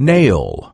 nail.